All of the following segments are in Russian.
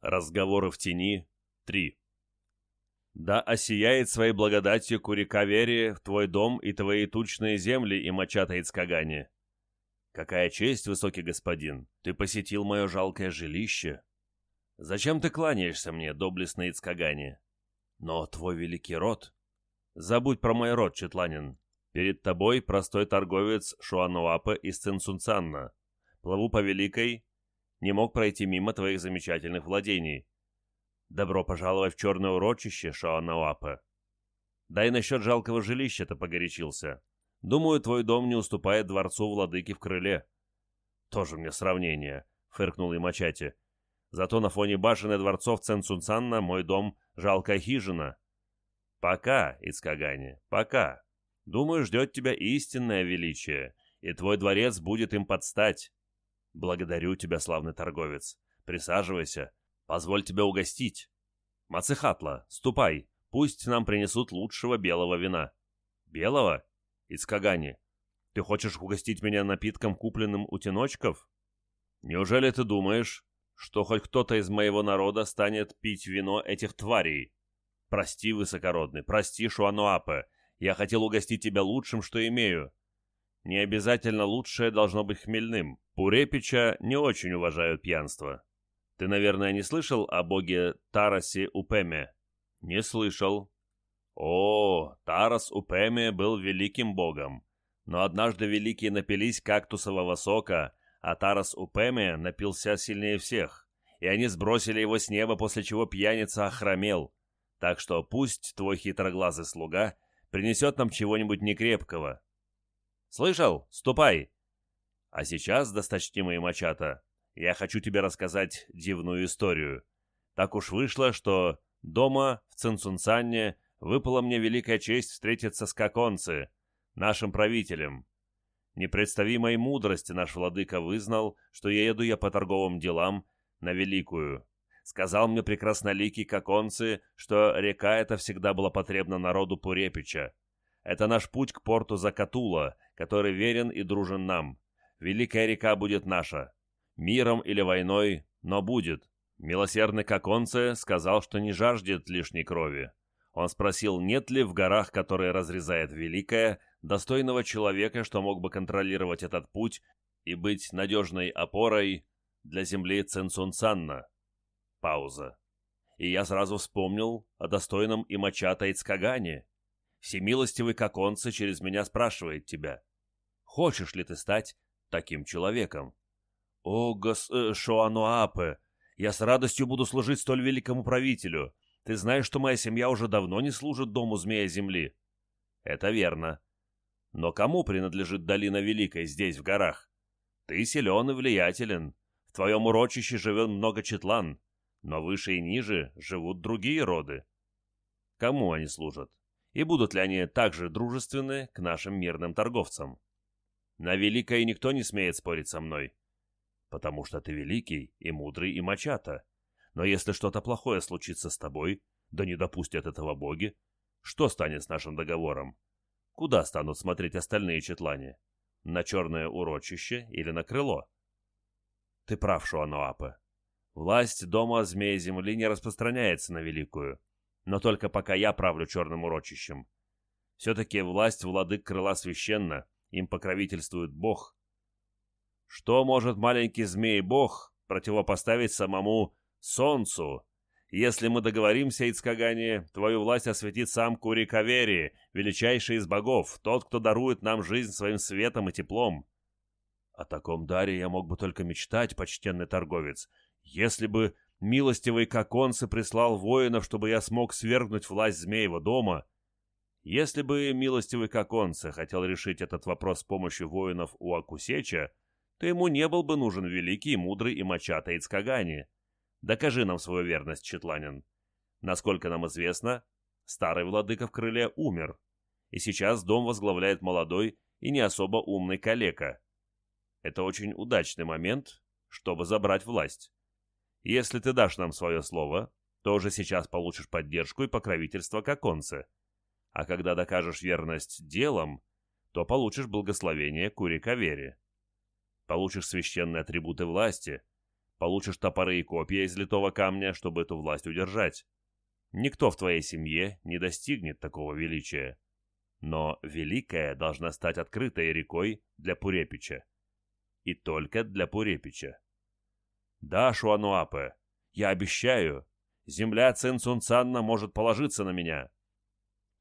Разговоры в тени. 3. Да осияет своей благодатью Курикавери в твой дом и твои тучные земли и мочата Ицкагани. Какая честь, высокий господин, ты посетил мое жалкое жилище. Зачем ты кланяешься мне, доблестный Ицкагани? Но твой великий род... Забудь про мой род, Четланин. Перед тобой простой торговец Шуануапа из Цинсунцанна. Плыву по Великой, не мог пройти мимо твоих замечательных владений. Добро пожаловать в черное урочище, Шуануапа. Да и насчет жалкого жилища-то погорячился. Думаю, твой дом не уступает дворцу владыки в крыле. Тоже мне сравнение, фыркнул Имачати. Зато на фоне башен и дворцов Ценцунцанна мой дом — жалкая хижина. Пока, Ицкагани, пока. Думаю, ждет тебя истинное величие, и твой дворец будет им подстать. Благодарю тебя, славный торговец. Присаживайся. Позволь тебя угостить. Мацехатла, ступай. Пусть нам принесут лучшего белого вина. Белого? Из Кагани. Ты хочешь угостить меня напитком, купленным у теночков? Неужели ты думаешь, что хоть кто-то из моего народа станет пить вино этих тварей? Прости, высокородный, прости, Шуануапе, я хотел угостить тебя лучшим, что имею. Не обязательно лучшее должно быть хмельным. Пурепича не очень уважают пьянство. Ты, наверное, не слышал о боге Тарасе Упеме? Не слышал. О, Тарас Упеме был великим богом. Но однажды великие напились кактусового сока, а Тарас Упеме напился сильнее всех. И они сбросили его с неба, после чего пьяница охромел. Так что пусть твой хитроглазый слуга — принесет нам чего-нибудь некрепкого. Слышал? Ступай. А сейчас, досточтимый мачата, я хочу тебе рассказать дивную историю. Так уж вышло, что дома в Цинцунцанне выпала мне великая честь встретиться с Коконцы, нашим правителем. Непредставимой мудрости наш владыка вызнал, что я еду я по торговым делам на Великую, Сказал мне прекрасноликий Коконцы, что река эта всегда была потребна народу Пурепича. Это наш путь к порту Закатула, который верен и дружен нам. Великая река будет наша. Миром или войной, но будет. Милосердный Коконце сказал, что не жаждет лишней крови. Он спросил, нет ли в горах, которые разрезает Великая, достойного человека, что мог бы контролировать этот путь и быть надежной опорой для земли Цинцунцанна. Пауза. И я сразу вспомнил о достойном и мачата Ицкагане. Всемилостивый Коконце через меня спрашивает тебя. Хочешь ли ты стать таким человеком? О, гос... Э, Шоануапе, я с радостью буду служить столь великому правителю. Ты знаешь, что моя семья уже давно не служит дому Змея Земли. Это верно. Но кому принадлежит долина Великая здесь, в горах? Ты силен и влиятелен. В твоем урочище живет много четлан. Но выше и ниже живут другие роды. Кому они служат? И будут ли они также дружественны к нашим мирным торговцам? На великое никто не смеет спорить со мной. Потому что ты великий и мудрый и мачата. Но если что-то плохое случится с тобой, да не допустят этого боги, что станет с нашим договором? Куда станут смотреть остальные четлане? На черное урочище или на крыло? Ты прав, Шуануапе. Власть дома Змея Земли не распространяется на Великую, но только пока я правлю черным урочищем. Все-таки власть владык крыла священна, им покровительствует Бог. Что может маленький змей-бог противопоставить самому Солнцу? Если мы договоримся, Ицкагани, твою власть осветит сам Курикавери, величайший из богов, тот, кто дарует нам жизнь своим светом и теплом. О таком даре я мог бы только мечтать, почтенный торговец, если бы милостивый Коконцы прислал воинов, чтобы я смог свергнуть власть Змеева дома, если бы милостивый Коконце хотел решить этот вопрос с помощью воинов у Акусеча, то ему не был бы нужен великий, мудрый и мачатый Ицкагани. Докажи нам свою верность, Четланин. Насколько нам известно, старый владыка в крыле умер, и сейчас дом возглавляет молодой и не особо умный калека. Это очень удачный момент, чтобы забрать власть. Если ты дашь нам свое слово, то уже сейчас получишь поддержку и покровительство Коконце. А когда докажешь верность делом, то получишь благословение Курикавери. Получишь священные атрибуты власти, получишь топоры и копья из литого камня, чтобы эту власть удержать. Никто в твоей семье не достигнет такого величия. Но Великая должна стать открытой рекой для Пурепича. И только для Пурепича. Да, Шуануапе, я обещаю, земля Цинцунцанна может положиться на меня.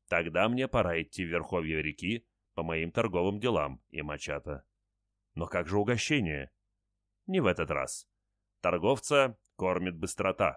Тогда мне пора идти в верховье реки по моим торговым делам, и Мачата. Но как же угощение? Не в этот раз. Торговца кормит быстрота.